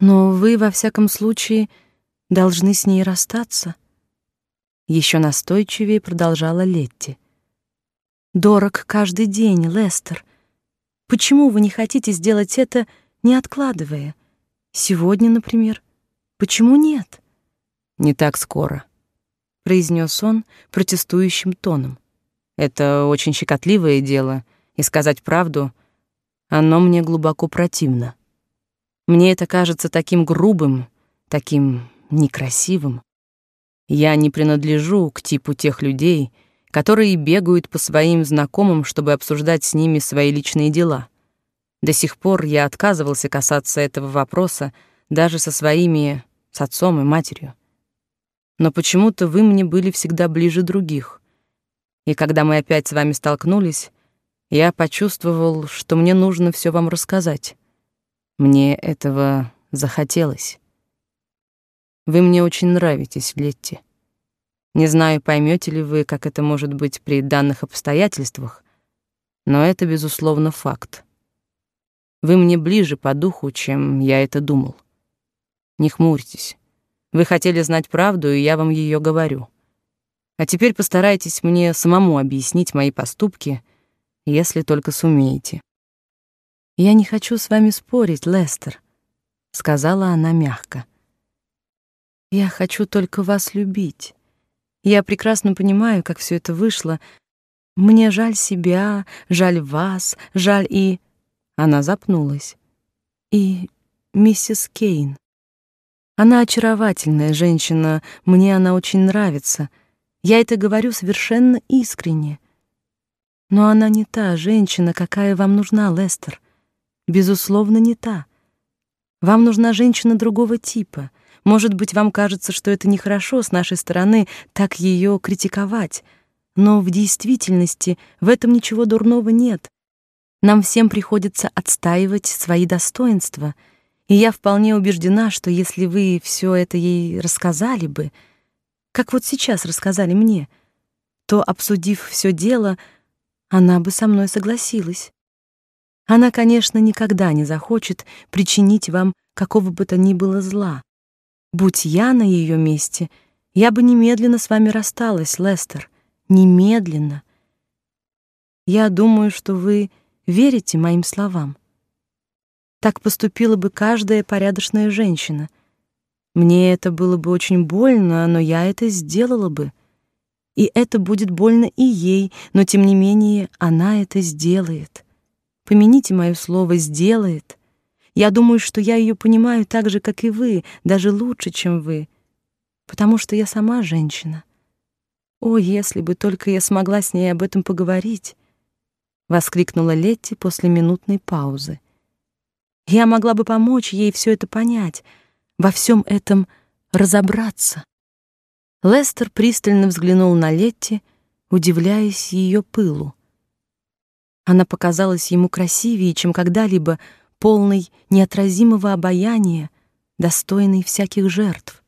Но вы, во всяком случае, должны с ней расстаться. Еще настойчивее продолжала Летти. Дорог каждый день, Лестер. Почему вы не хотите сделать это, не откладывая? Сегодня, например. Почему нет? Не так скоро, произнес он протестующим тоном. Это очень щекотливое дело, и сказать правду, оно мне глубоко противно. Мне это кажется таким грубым, таким некрасивым. Я не принадлежу к типу тех людей, которые бегают по своим знакомым, чтобы обсуждать с ними свои личные дела. До сих пор я отказывался касаться этого вопроса даже со своими, с отцом и матерью. Но почему-то вы мне были всегда ближе других. И когда мы опять с вами столкнулись, я почувствовал, что мне нужно все вам рассказать. Мне этого захотелось. Вы мне очень нравитесь, Летти. Не знаю, поймете ли вы, как это может быть при данных обстоятельствах, но это, безусловно, факт. Вы мне ближе по духу, чем я это думал. Не хмурьтесь. Вы хотели знать правду, и я вам ее говорю. А теперь постарайтесь мне самому объяснить мои поступки, если только сумеете. Я не хочу с вами спорить, Лестер, сказала она мягко. Я хочу только вас любить. Я прекрасно понимаю, как все это вышло. Мне жаль себя, жаль вас, жаль и Она запнулась. И миссис Кейн. Она очаровательная женщина, мне она очень нравится. Я это говорю совершенно искренне. Но она не та женщина, какая вам нужна, Лестер. Безусловно, не та. Вам нужна женщина другого типа — может быть, вам кажется, что это нехорошо с нашей стороны так ее критиковать, но в действительности в этом ничего дурного нет. Нам всем приходится отстаивать свои достоинства, и я вполне убеждена, что если вы все это ей рассказали бы, как вот сейчас рассказали мне, то, обсудив все дело, она бы со мной согласилась. Она, конечно, никогда не захочет причинить вам какого бы то ни было зла. Будь я на ее месте, я бы немедленно с вами рассталась, Лестер. Немедленно. Я думаю, что вы верите моим словам. Так поступила бы каждая порядочная женщина. Мне это было бы очень больно, но я это сделала бы. И это будет больно и ей, но тем не менее она это сделает. Помяните моё слово «сделает». Я думаю, что я ее понимаю так же, как и вы, даже лучше, чем вы, потому что я сама женщина. О, если бы только я смогла с ней об этом поговорить, воскликнула Летти после минутной паузы. Я могла бы помочь ей все это понять, во всем этом разобраться. Лестер пристально взглянул на Летти, удивляясь ее пылу. Она показалась ему красивее, чем когда-либо полный неотразимого обаяния, достойный всяких жертв.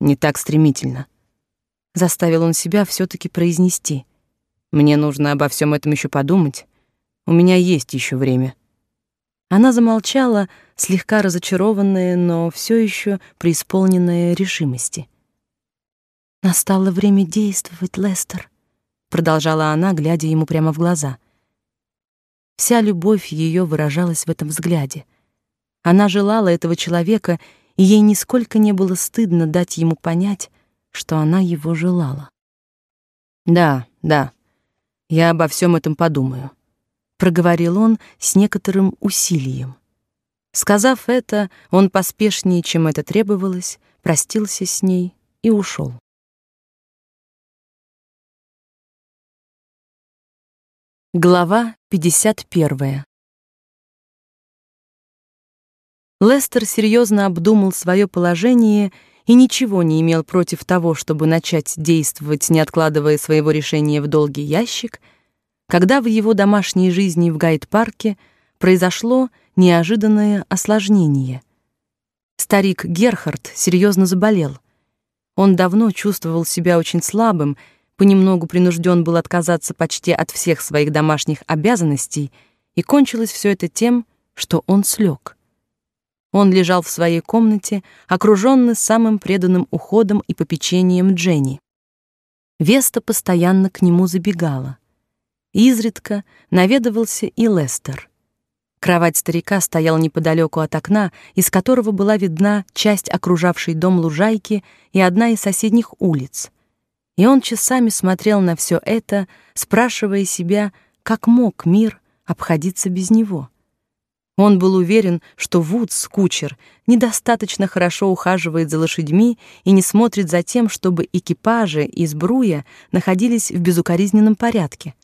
Не так стремительно, заставил он себя все таки произнести. Мне нужно обо всем этом еще подумать. У меня есть еще время. Она замолчала, слегка разочарованная, но все еще преисполненная решимости. Настало время действовать, Лестер, продолжала она, глядя ему прямо в глаза. Вся любовь ее выражалась в этом взгляде. Она желала этого человека, и ей нисколько не было стыдно дать ему понять, что она его желала. Да, да. Я обо всем этом подумаю, проговорил он с некоторым усилием. Сказав это, он поспешнее, чем это требовалось, простился с ней и ушел. Глава 51. Лестер серьезно обдумал свое положение и ничего не имел против того, чтобы начать действовать, не откладывая своего решения в долгий ящик, когда в его домашней жизни в Гайд-парке произошло неожиданное осложнение. Старик Герхард серьезно заболел. Он давно чувствовал себя очень слабым понемногу принужден был отказаться почти от всех своих домашних обязанностей, и кончилось все это тем, что он слег. Он лежал в своей комнате, окруженный самым преданным уходом и попечением Дженни. Веста постоянно к нему забегала. Изредка наведывался и Лестер. Кровать старика стояла неподалеку от окна, из которого была видна часть окружавшей дом лужайки и одна из соседних улиц. И он часами смотрел на все это, спрашивая себя, как мог мир обходиться без него. Он был уверен, что Вудс, кучер, недостаточно хорошо ухаживает за лошадьми и не смотрит за тем, чтобы экипажи и сбруя находились в безукоризненном порядке,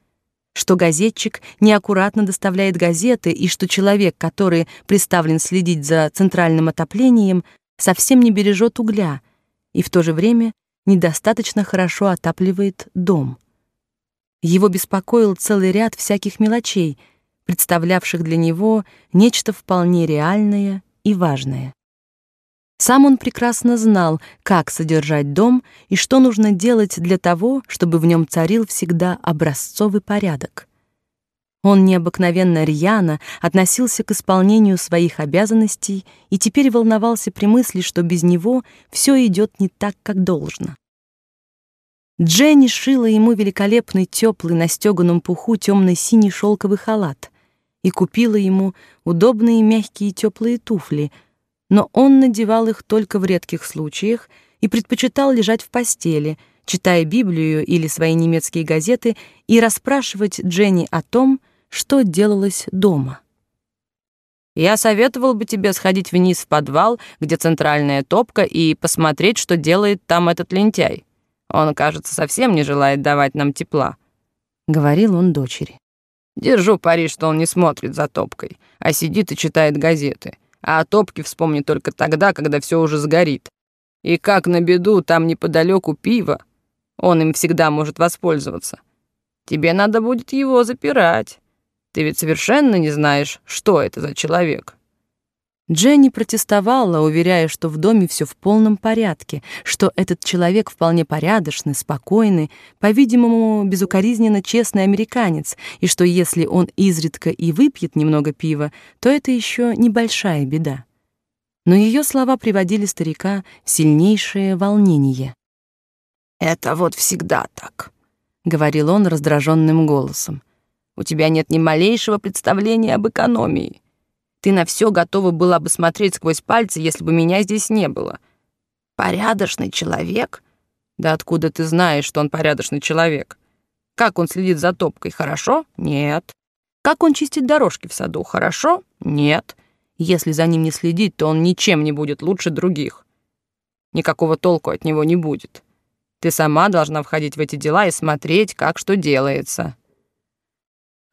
что газетчик неаккуратно доставляет газеты и что человек, который приставлен следить за центральным отоплением, совсем не бережет угля и в то же время недостаточно хорошо отапливает дом. Его беспокоил целый ряд всяких мелочей — представлявших для него нечто вполне реальное и важное. Сам он прекрасно знал, как содержать дом и что нужно делать для того, чтобы в нем царил всегда образцовый порядок. Он необыкновенно рьяно относился к исполнению своих обязанностей и теперь волновался при мысли, что без него все идет не так, как должно. Дженни шила ему великолепный теплый на стёганом пуху темно-синий шелковый халат — и купила ему удобные мягкие теплые туфли, но он надевал их только в редких случаях и предпочитал лежать в постели, читая Библию или свои немецкие газеты и расспрашивать Дженни о том, что делалось дома. Я советовал бы тебе сходить вниз в подвал, где центральная топка, и посмотреть, что делает там этот лентяй. Он, кажется, совсем не желает давать нам тепла, говорил он дочери. Держу пари, что он не смотрит за топкой, а сидит и читает газеты. А о топке вспомнит только тогда, когда все уже сгорит. И как на беду там неподалеку пиво, он им всегда может воспользоваться. Тебе надо будет его запирать. Ты ведь совершенно не знаешь, что это за человек. Дженни протестовала, уверяя, что в доме все в полном порядке, что этот человек вполне порядочный, спокойный, по-видимому, безукоризненно честный американец, и что если он изредка и выпьет немного пива, то это еще небольшая беда. Но ее слова приводили старика в сильнейшее волнение. «Это вот всегда так», — говорил он раздраженным голосом. «У тебя нет ни малейшего представления об экономии». Ты на все готова была бы смотреть сквозь пальцы, если бы меня здесь не было. Порядочный человек? Да откуда ты знаешь, что он порядочный человек? Как он следит за топкой? Хорошо? Нет. Как он чистит дорожки в саду? Хорошо? Нет. Если за ним не следить, то он ничем не будет лучше других. Никакого толку от него не будет. Ты сама должна входить в эти дела и смотреть, как что делается.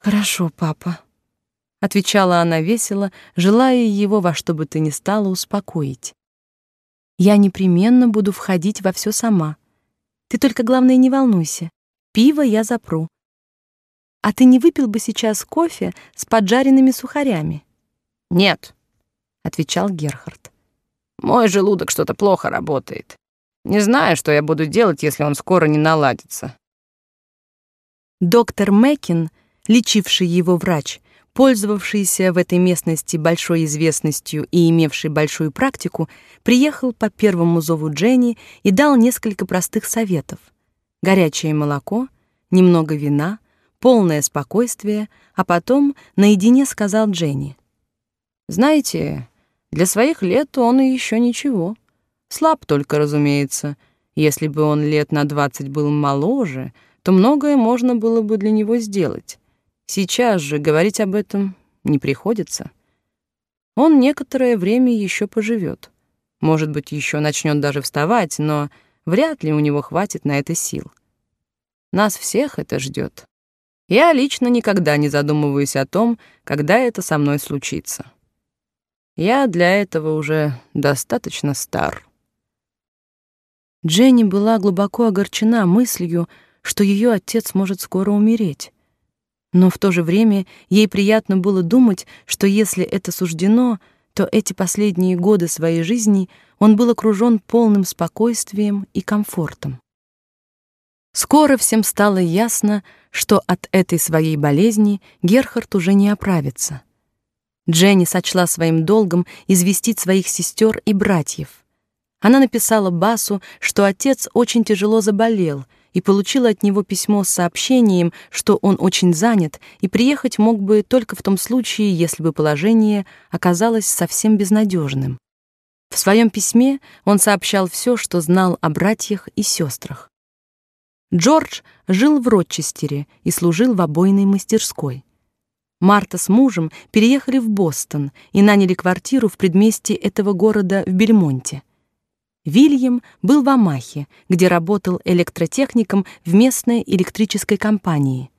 Хорошо, папа, отвечала она весело, желая его во что бы то ни стало успокоить. Я непременно буду входить во все сама. Ты только главное не волнуйся. Пиво я запру. А ты не выпил бы сейчас кофе с поджаренными сухарями? Нет, отвечал Герхард. Мой желудок что-то плохо работает. Не знаю, что я буду делать, если он скоро не наладится. Доктор Мэкин, лечивший его врач, пользовавшийся в этой местности большой известностью и имевший большую практику, приехал по первому зову Дженни и дал несколько простых советов. Горячее молоко, немного вина, полное спокойствие, а потом наедине сказал Дженни. «Знаете, для своих лет он и еще ничего. Слаб только, разумеется. Если бы он лет на двадцать был моложе, то многое можно было бы для него сделать. Сейчас же говорить об этом не приходится. Он некоторое время еще поживет. Может быть, еще начнет даже вставать, но вряд ли у него хватит на это сил. Нас всех это ждет. Я лично никогда не задумываюсь о том, когда это со мной случится. Я для этого уже достаточно стар. Дженни была глубоко огорчена мыслью, что ее отец может скоро умереть. Но в то же время ей приятно было думать, что если это суждено, то эти последние годы своей жизни он был окружён полным спокойствием и комфортом. Скоро всем стало ясно, что от этой своей болезни Герхард уже не оправится. Дженни сочла своим долгом известить своих сестер и братьев. Она написала Басу, что отец очень тяжело заболел, и получила от него письмо с сообщением, что он очень занят и приехать мог бы только в том случае, если бы положение оказалось совсем безнадежным. В своем письме он сообщал все, что знал о братьях и сестрах. Джордж жил в Рочестере и служил в обойной мастерской. Марта с мужем переехали в Бостон и наняли квартиру в предместье этого города в Бельмонте. Вильям был в Амахе, где работал электротехником в местной электрической компании.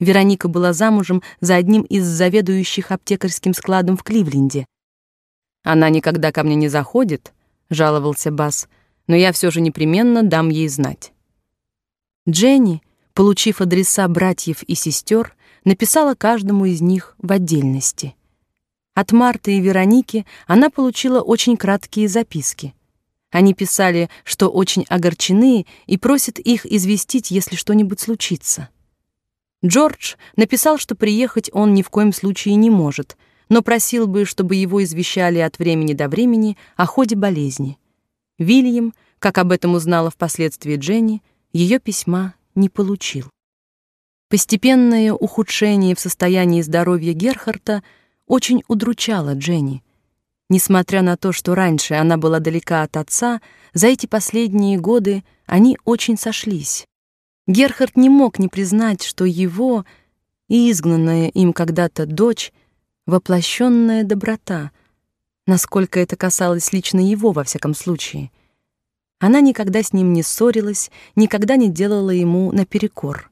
Вероника была замужем за одним из заведующих аптекарским складом в Кливленде. Она никогда ко мне не заходит, жаловался Бас, но я все же непременно дам ей знать. Дженни, получив адреса братьев и сестер, написала каждому из них в отдельности. От Марты и Вероники она получила очень краткие записки. Они писали, что очень огорчены и просят их известить, если что-нибудь случится. Джордж написал, что приехать он ни в коем случае не может, но просил бы, чтобы его извещали от времени до времени о ходе болезни. Вильям, как об этом узнала впоследствии Дженни, ее письма не получил. Постепенное ухудшение в состоянии здоровья Герхарта очень удручало Дженни. Несмотря на то, что раньше она была далека от отца, за эти последние годы они очень сошлись. Герхард не мог не признать, что его и изгнанная им когда-то дочь воплощенная доброта, насколько это касалось лично его во всяком случае. Она никогда с ним не ссорилась, никогда не делала ему наперекор.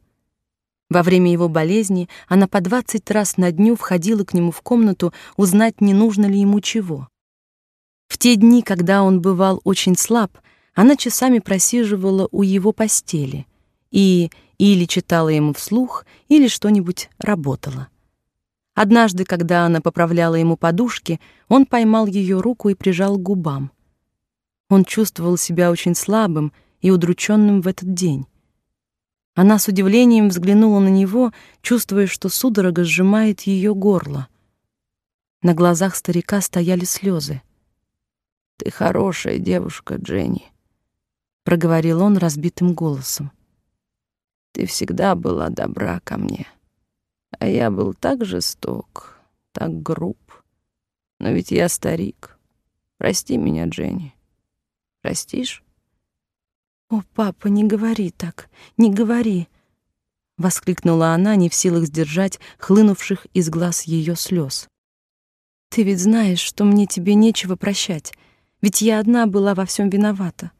Во время его болезни она по двадцать раз на дню входила к нему в комнату узнать, не нужно ли ему чего. В те дни, когда он бывал очень слаб, она часами просиживала у его постели и или читала ему вслух, или что-нибудь работала. Однажды, когда она поправляла ему подушки, он поймал ее руку и прижал к губам. Он чувствовал себя очень слабым и удрученным в этот день. Она с удивлением взглянула на него, чувствуя, что судорога сжимает ее горло. На глазах старика стояли слезы. Ты хорошая девушка, Дженни, проговорил он разбитым голосом. Ты всегда была добра ко мне. А я был так жесток, так груб. Но ведь я старик. Прости меня, Дженни. Простишь? «О, папа, не говори так, не говори!» — воскликнула она, не в силах сдержать хлынувших из глаз ее слез. «Ты ведь знаешь, что мне тебе нечего прощать, ведь я одна была во всем виновата».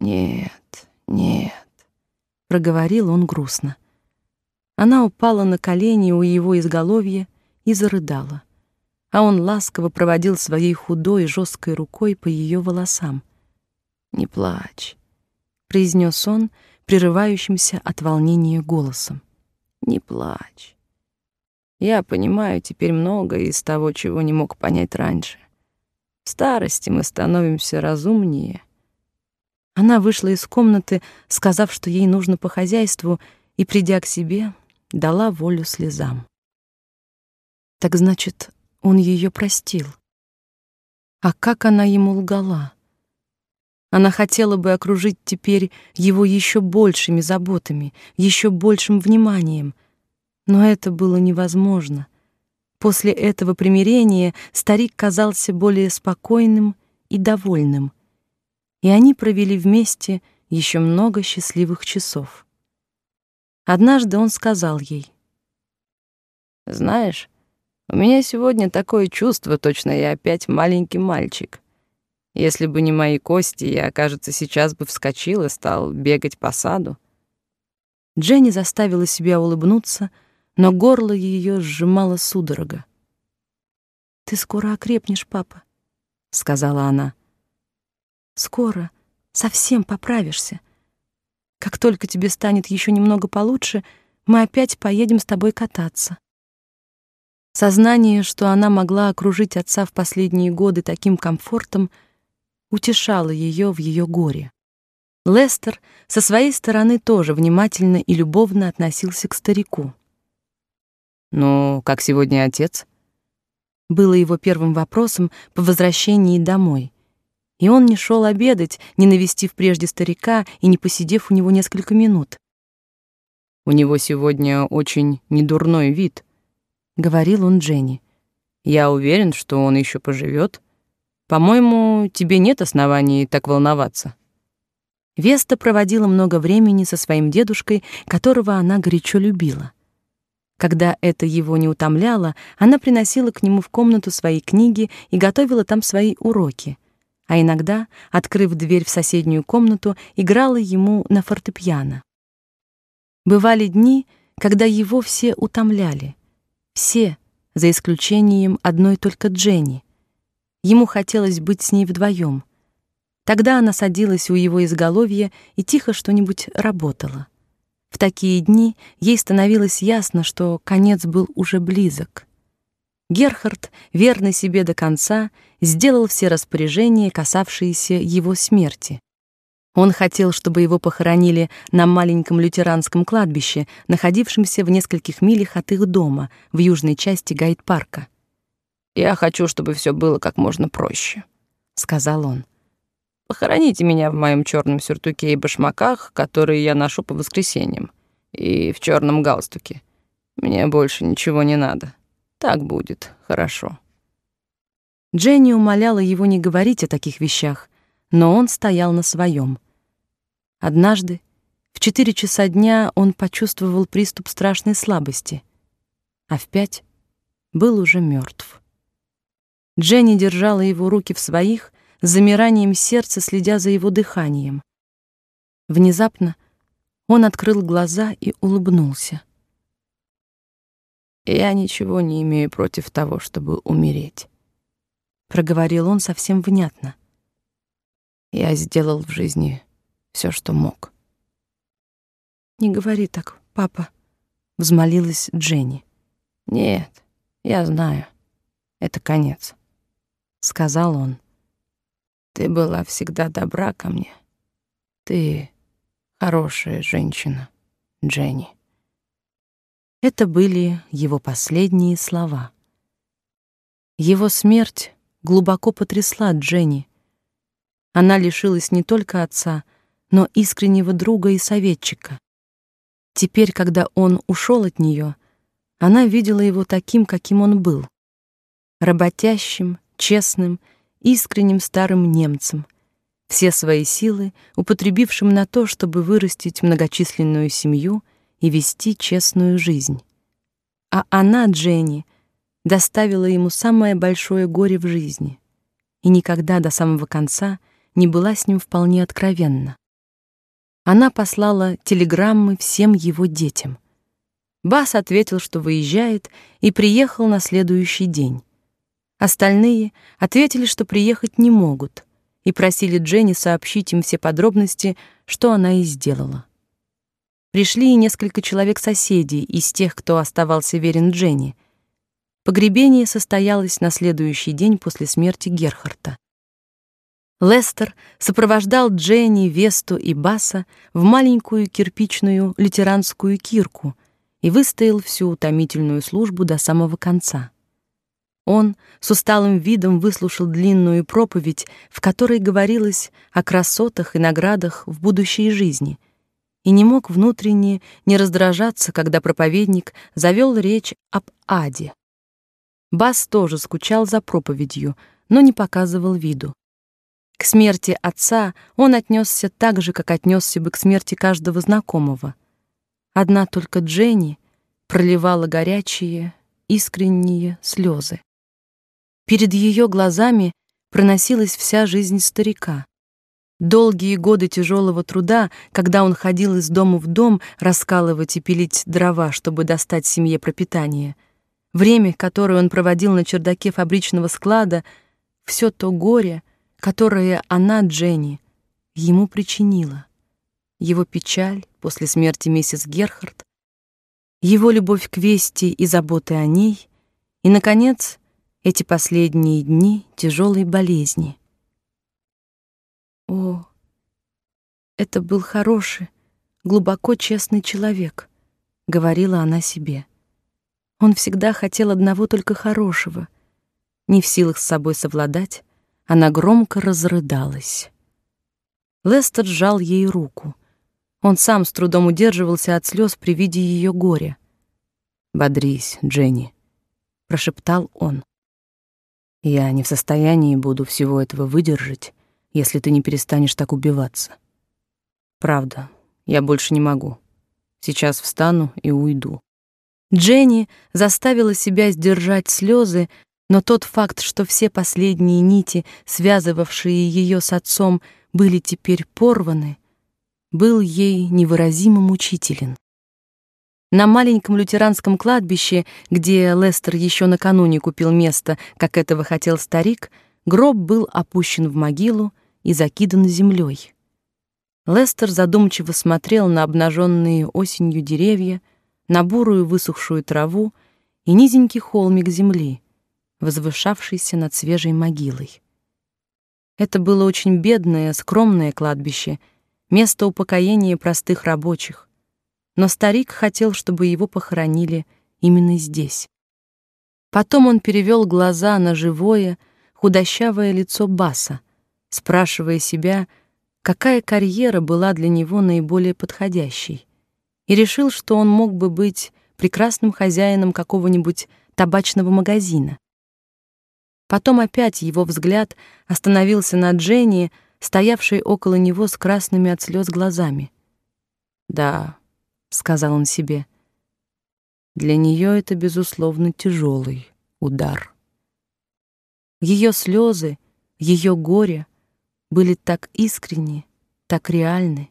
«Нет, нет», — проговорил он грустно. Она упала на колени у его изголовья и зарыдала, а он ласково проводил своей худой жесткой рукой по ее волосам. «Не плачь, произнес он прерывающимся от волнения голосом. Не плачь. Я понимаю теперь многое из того, чего не мог понять раньше. В старости мы становимся разумнее. Она вышла из комнаты, сказав, что ей нужно по хозяйству, и придя к себе, дала волю слезам. Так значит, он ее простил. А как она ему лгала? Она хотела бы окружить теперь его еще большими заботами, еще большим вниманием, но это было невозможно. После этого примирения старик казался более спокойным и довольным, и они провели вместе еще много счастливых часов. Однажды он сказал ей: "Знаешь, у меня сегодня такое чувство, точно я опять маленький мальчик. Если бы не мои кости, я, кажется, сейчас бы вскочил и стал бегать по саду. Дженни заставила себя улыбнуться, но горло ее сжимало судорога. «Ты скоро окрепнешь, папа», — сказала она. «Скоро, совсем поправишься. Как только тебе станет еще немного получше, мы опять поедем с тобой кататься». Сознание, что она могла окружить отца в последние годы таким комфортом — утешала ее в ее горе. Лестер со своей стороны тоже внимательно и любовно относился к старику. «Ну, как сегодня отец?» было его первым вопросом по возвращении домой. И он не шел обедать, не навестив прежде старика и не посидев у него несколько минут. У него сегодня очень недурной вид, говорил он Дженни. Я уверен, что он еще поживет. По-моему, тебе нет оснований так волноваться. Веста проводила много времени со своим дедушкой, которого она горячо любила. Когда это его не утомляло, она приносила к нему в комнату свои книги и готовила там свои уроки. А иногда, открыв дверь в соседнюю комнату, играла ему на фортепиано. Бывали дни, когда его все утомляли. Все, за исключением одной только Дженни. Ему хотелось быть с ней вдвоем. Тогда она садилась у его изголовья и тихо что-нибудь работала. В такие дни ей становилось ясно, что конец был уже близок. Герхард, верный себе до конца, сделал все распоряжения, касавшиеся его смерти. Он хотел, чтобы его похоронили на маленьком лютеранском кладбище, находившемся в нескольких милях от их дома, в южной части Гайд-парка. «Я хочу, чтобы все было как можно проще», — сказал он. Похороните меня в моем черном сюртуке и башмаках, которые я ношу по воскресеньям, и в черном галстуке. Мне больше ничего не надо. Так будет хорошо. Дженни умоляла его не говорить о таких вещах, но он стоял на своем. Однажды в четыре часа дня он почувствовал приступ страшной слабости, а в пять был уже мертв. Дженни держала его руки в своих с замиранием сердца следя за его дыханием. Внезапно он открыл глаза и улыбнулся. «Я ничего не имею против того, чтобы умереть», — проговорил он совсем внятно. «Я сделал в жизни все, что мог». «Не говори так, папа», — взмолилась Дженни. «Нет, я знаю, это конец», — сказал он. Ты была всегда добра ко мне. Ты хорошая женщина, Дженни. Это были его последние слова. Его смерть глубоко потрясла Дженни. Она лишилась не только отца, но искреннего друга и советчика. Теперь, когда он ушел от нее, она видела его таким, каким он был: работящим, честным искренним старым немцем, все свои силы употребившим на то, чтобы вырастить многочисленную семью и вести честную жизнь. А она, Дженни, доставила ему самое большое горе в жизни и никогда до самого конца не была с ним вполне откровенна. Она послала телеграммы всем его детям. Бас ответил, что выезжает, и приехал на следующий день. Остальные ответили, что приехать не могут, и просили Дженни сообщить им все подробности, что она и сделала. Пришли и несколько человек-соседей из тех, кто оставался верен Дженни. Погребение состоялось на следующий день после смерти Герхарта. Лестер сопровождал Дженни, Весту и Баса в маленькую кирпичную лютеранскую кирку и выстоял всю утомительную службу до самого конца. Он с усталым видом выслушал длинную проповедь, в которой говорилось о красотах и наградах в будущей жизни, и не мог внутренне не раздражаться, когда проповедник завел речь об аде. Бас тоже скучал за проповедью, но не показывал виду. К смерти отца он отнесся так же, как отнесся бы к смерти каждого знакомого. Одна только Дженни проливала горячие, искренние слезы. Перед ее глазами проносилась вся жизнь старика. Долгие годы тяжелого труда, когда он ходил из дома в дом раскалывать и пилить дрова, чтобы достать семье пропитание. Время, которое он проводил на чердаке фабричного склада, все то горе, которое она, Дженни, ему причинила. Его печаль после смерти миссис Герхард, его любовь к Вести и заботы о ней, и, наконец, эти последние дни тяжелой болезни. О, это был хороший, глубоко честный человек, говорила она себе. Он всегда хотел одного только хорошего, Не в силах с собой совладать, она громко разрыдалась. Лестер сжал ей руку. Он сам с трудом удерживался от слез при виде ее горя. «Бодрись, Дженни», — прошептал он. «Я не в состоянии буду всего этого выдержать, если ты не перестанешь так убиваться. Правда, я больше не могу. Сейчас встану и уйду». Дженни заставила себя сдержать слезы, но тот факт, что все последние нити, связывавшие ее с отцом, были теперь порваны, был ей невыразимо мучителен. На маленьком лютеранском кладбище, где Лестер еще накануне купил место, как этого хотел старик, гроб был опущен в могилу и закидан землей. Лестер задумчиво смотрел на обнаженные осенью деревья, на бурую высохшую траву и низенький холмик земли, возвышавшийся над свежей могилой. Это было очень бедное, скромное кладбище, место упокоения простых рабочих но старик хотел, чтобы его похоронили именно здесь. Потом он перевел глаза на живое, худощавое лицо Баса, спрашивая себя, какая карьера была для него наиболее подходящей, и решил, что он мог бы быть прекрасным хозяином какого-нибудь табачного магазина. Потом опять его взгляд остановился на Дженни, стоявшей около него с красными от слез глазами. Да, сказал он себе. Для нее это безусловно тяжелый удар. Ее слезы, ее горе были так искренни, так реальны.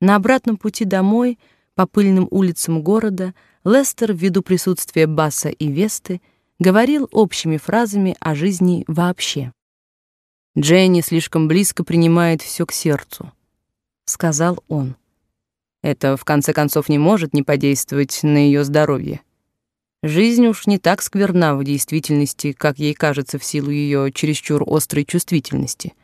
На обратном пути домой по пыльным улицам города Лестер ввиду присутствия Баса и Весты говорил общими фразами о жизни вообще. Дженни слишком близко принимает все к сердцу, сказал он. Это, в конце концов, не может не подействовать на ее здоровье. Жизнь уж не так скверна в действительности, как ей кажется в силу ее чересчур острой чувствительности.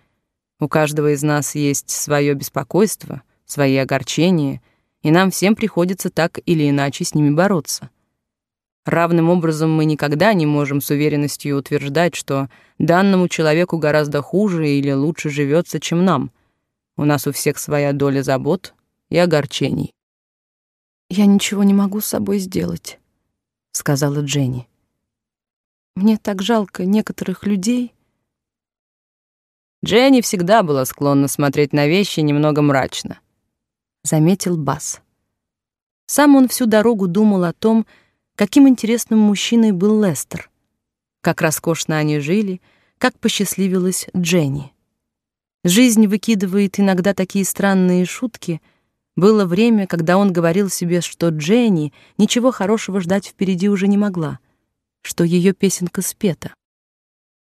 У каждого из нас есть свое беспокойство, свои огорчения, и нам всем приходится так или иначе с ними бороться. Равным образом мы никогда не можем с уверенностью утверждать, что данному человеку гораздо хуже или лучше живется, чем нам. У нас у всех своя доля забот, и огорчений. «Я ничего не могу с собой сделать», — сказала Дженни. «Мне так жалко некоторых людей». Дженни всегда была склонна смотреть на вещи немного мрачно, — заметил Бас. Сам он всю дорогу думал о том, каким интересным мужчиной был Лестер, как роскошно они жили, как посчастливилась Дженни. Жизнь выкидывает иногда такие странные шутки — было время, когда он говорил себе, что Дженни ничего хорошего ждать впереди уже не могла, что ее песенка спета.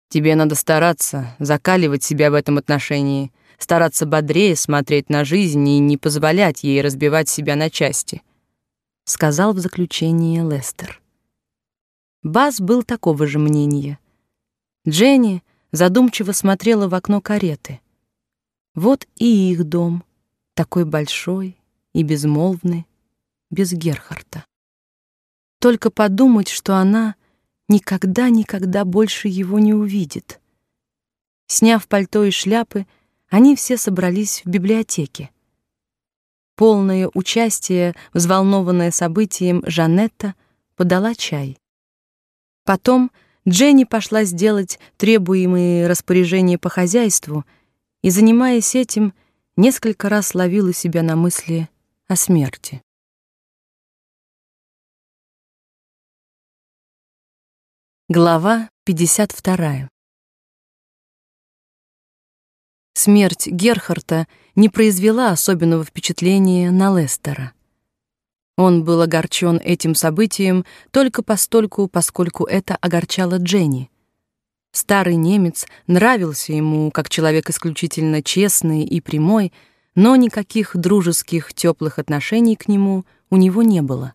Тебе надо стараться, закаливать себя в этом отношении, стараться бодрее смотреть на жизнь и не позволять ей разбивать себя на части, сказал в заключение Лестер. Баз был такого же мнения. Дженни задумчиво смотрела в окно кареты. Вот и их дом — такой большой и безмолвный, без Герхарта. Только подумать, что она никогда-никогда больше его не увидит. Сняв пальто и шляпы, они все собрались в библиотеке. Полное участие, взволнованное событием, Жанетта подала чай. Потом Дженни пошла сделать требуемые распоряжения по хозяйству и, занимаясь этим, несколько раз ловила себя на мысли о смерти. Глава 52. Смерть Герхарта не произвела особенного впечатления на Лестера. Он был огорчен этим событием только постольку, поскольку это огорчало Дженни. Старый немец нравился ему как человек исключительно честный и прямой, но никаких дружеских теплых отношений к нему у него не было.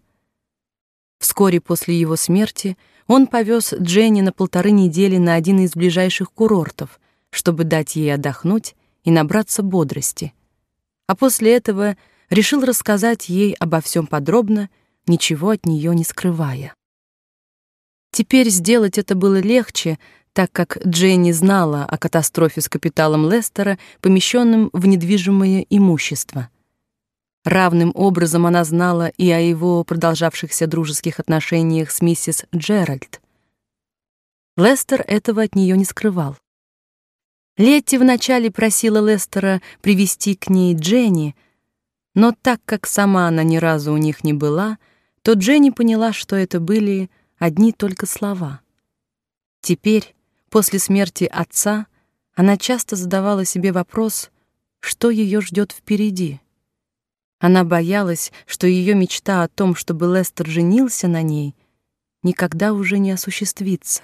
Вскоре после его смерти он повез Дженни на полторы недели на один из ближайших курортов, чтобы дать ей отдохнуть и набраться бодрости. А после этого решил рассказать ей обо всем подробно, ничего от нее не скрывая. Теперь сделать это было легче, так как Дженни знала о катастрофе с капиталом Лестера, помещенным в недвижимое имущество. Равным образом она знала и о его продолжавшихся дружеских отношениях с миссис Джеральд. Лестер этого от нее не скрывал. Летти вначале просила Лестера привести к ней Дженни, но так как сама она ни разу у них не была, то Дженни поняла, что это были одни только слова. Теперь, После смерти отца она часто задавала себе вопрос, что ее ждет впереди. Она боялась, что ее мечта о том, чтобы Лестер женился на ней, никогда уже не осуществится.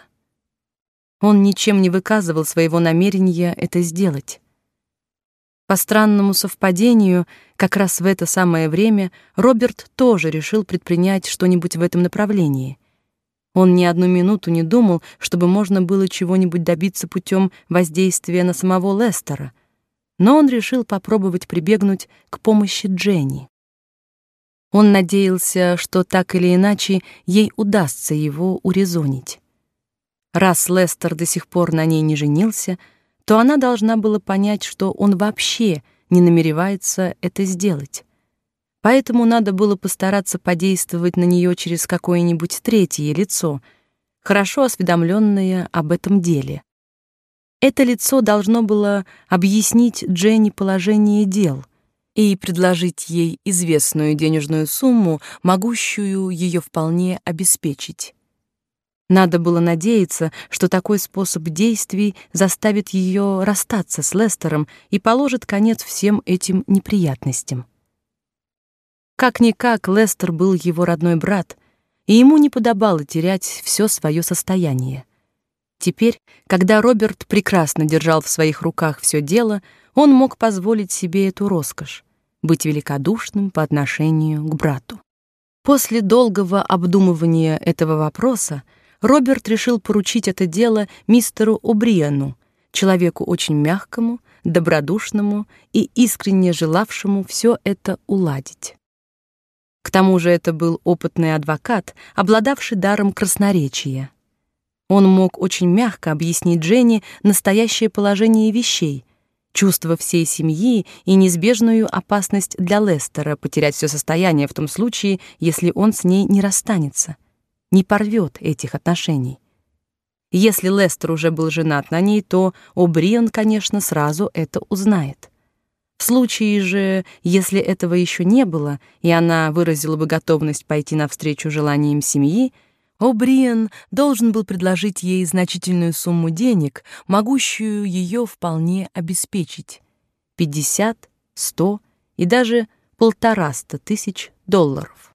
Он ничем не выказывал своего намерения это сделать. По странному совпадению, как раз в это самое время Роберт тоже решил предпринять что-нибудь в этом направлении — он ни одну минуту не думал, чтобы можно было чего-нибудь добиться путем воздействия на самого Лестера, но он решил попробовать прибегнуть к помощи Дженни. Он надеялся, что так или иначе ей удастся его урезонить. Раз Лестер до сих пор на ней не женился, то она должна была понять, что он вообще не намеревается это сделать. Поэтому надо было постараться подействовать на нее через какое-нибудь третье лицо, хорошо осведомленное об этом деле. Это лицо должно было объяснить Дженни положение дел и предложить ей известную денежную сумму, могущую ее вполне обеспечить. Надо было надеяться, что такой способ действий заставит ее расстаться с Лестером и положит конец всем этим неприятностям. Как-никак Лестер был его родной брат, и ему не подобало терять все свое состояние. Теперь, когда Роберт прекрасно держал в своих руках все дело, он мог позволить себе эту роскошь — быть великодушным по отношению к брату. После долгого обдумывания этого вопроса Роберт решил поручить это дело мистеру О'Бриену, человеку очень мягкому, добродушному и искренне желавшему все это уладить. К тому же это был опытный адвокат, обладавший даром красноречия. Он мог очень мягко объяснить Дженни настоящее положение вещей, чувство всей семьи и неизбежную опасность для Лестера потерять все состояние в том случае, если он с ней не расстанется, не порвет этих отношений. Если Лестер уже был женат на ней, то О'Бриен, конечно, сразу это узнает. В случае же, если этого еще не было, и она выразила бы готовность пойти навстречу желаниям семьи, О'Бриен должен был предложить ей значительную сумму денег, могущую ее вполне обеспечить — 50, 100 и даже полтораста тысяч долларов.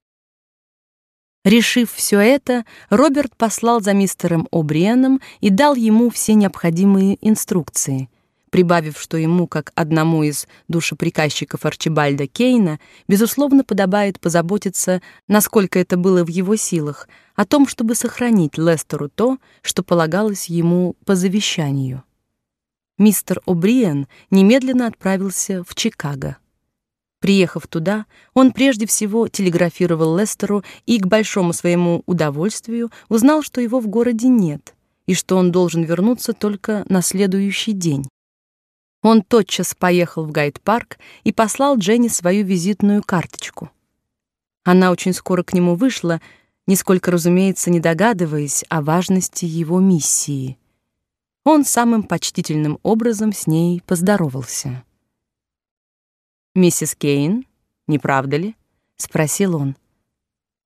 Решив все это, Роберт послал за мистером О'Бриеном и дал ему все необходимые инструкции — прибавив, что ему, как одному из душеприказчиков Арчибальда Кейна, безусловно подобает позаботиться, насколько это было в его силах, о том, чтобы сохранить Лестеру то, что полагалось ему по завещанию. Мистер О'Бриен немедленно отправился в Чикаго. Приехав туда, он прежде всего телеграфировал Лестеру и к большому своему удовольствию узнал, что его в городе нет и что он должен вернуться только на следующий день. Он тотчас поехал в Гайд-парк и послал Дженни свою визитную карточку. Она очень скоро к нему вышла, нисколько, разумеется, не догадываясь о важности его миссии. Он самым почтительным образом с ней поздоровался. «Миссис Кейн, не правда ли?» — спросил он.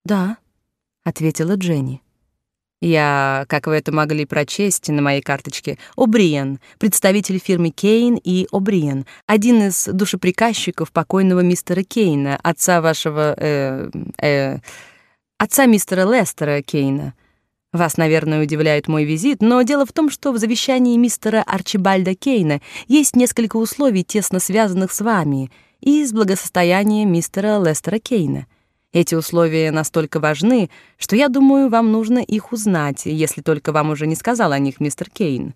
«Да», — ответила Дженни. Я, как вы это могли прочесть на моей карточке, О'Бриен, представитель фирмы Кейн и О'Бриен, один из душеприказчиков покойного мистера Кейна, отца вашего... Э, э, отца мистера Лестера Кейна. Вас, наверное, удивляет мой визит, но дело в том, что в завещании мистера Арчибальда Кейна есть несколько условий, тесно связанных с вами, и с благосостоянием мистера Лестера Кейна — эти условия настолько важны, что я думаю, вам нужно их узнать, если только вам уже не сказал о них мистер Кейн.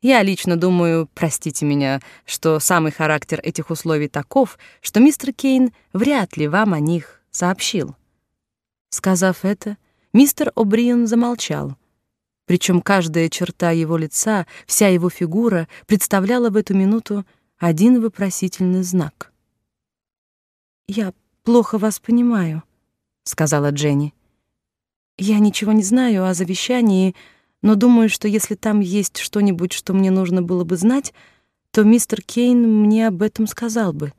Я лично думаю, простите меня, что самый характер этих условий таков, что мистер Кейн вряд ли вам о них сообщил. Сказав это, мистер О'Бриен замолчал. Причем каждая черта его лица, вся его фигура представляла в эту минуту один вопросительный знак. «Я плохо вас понимаю», — сказала Дженни. «Я ничего не знаю о завещании, но думаю, что если там есть что-нибудь, что мне нужно было бы знать, то мистер Кейн мне об этом сказал бы.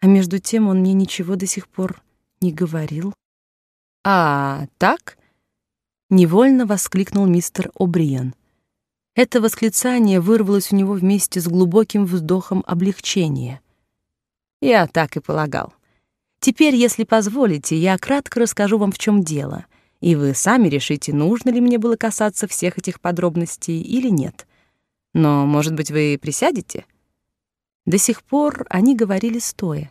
А между тем он мне ничего до сих пор не говорил. А, так? невольно воскликнул мистер О'Бриен. Это восклицание вырвалось у него вместе с глубоким вздохом облегчения. Я так и полагал. Теперь, если позволите, я кратко расскажу вам, в чем дело, и вы сами решите, нужно ли мне было касаться всех этих подробностей или нет. Но, может быть, вы присядете? До сих пор они говорили стоя.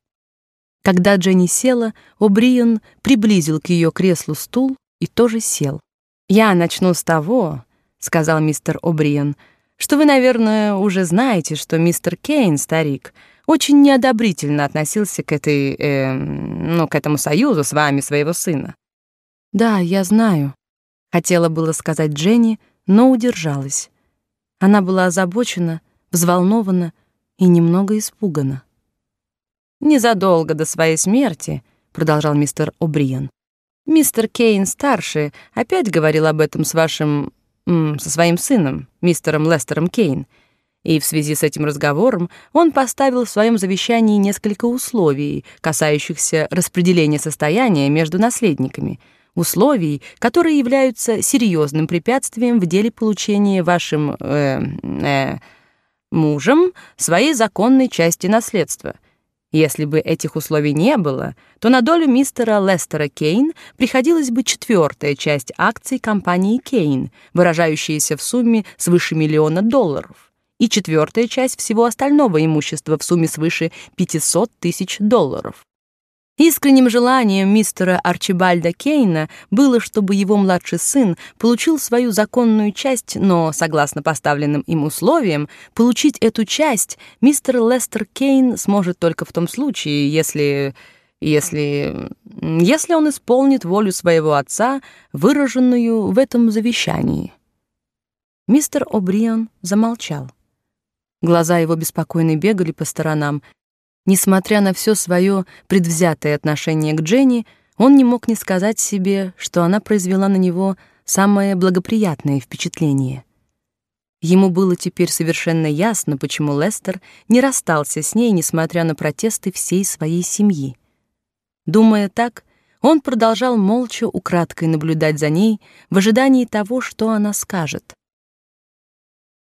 Когда Дженни села, О'Бриен приблизил к ее креслу стул и тоже сел. «Я начну с того», — сказал мистер О'Бриен, «что вы, наверное, уже знаете, что мистер Кейн, старик, очень неодобрительно относился к этой, э, ну, к этому союзу с вами, своего сына». «Да, я знаю», — хотела было сказать Дженни, но удержалась. Она была озабочена, взволнована и немного испугана. Незадолго до своей смерти, продолжал мистер О'Бриен. Мистер Кейн старший опять говорил об этом с вашим со своим сыном, мистером Лестером Кейн. И в связи с этим разговором он поставил в своем завещании несколько условий, касающихся распределения состояния между наследниками, условий, которые являются серьезным препятствием в деле получения вашим э, э, мужем своей законной части наследства — если бы этих условий не было, то на долю мистера Лестера Кейн приходилась бы четвертая часть акций компании Кейн, выражающаяся в сумме свыше миллиона долларов, и четвертая часть всего остального имущества в сумме свыше 500 тысяч долларов. Искренним желанием мистера Арчибальда Кейна было, чтобы его младший сын получил свою законную часть, но, согласно поставленным им условиям, получить эту часть мистер Лестер Кейн сможет только в том случае, если... если... если он исполнит волю своего отца, выраженную в этом завещании. Мистер О'Бриен замолчал. Глаза его беспокойно бегали по сторонам, Несмотря на все свое предвзятое отношение к Дженни, он не мог не сказать себе, что она произвела на него самое благоприятное впечатление. Ему было теперь совершенно ясно, почему Лестер не расстался с ней, несмотря на протесты всей своей семьи. Думая так, он продолжал молча украдкой наблюдать за ней в ожидании того, что она скажет.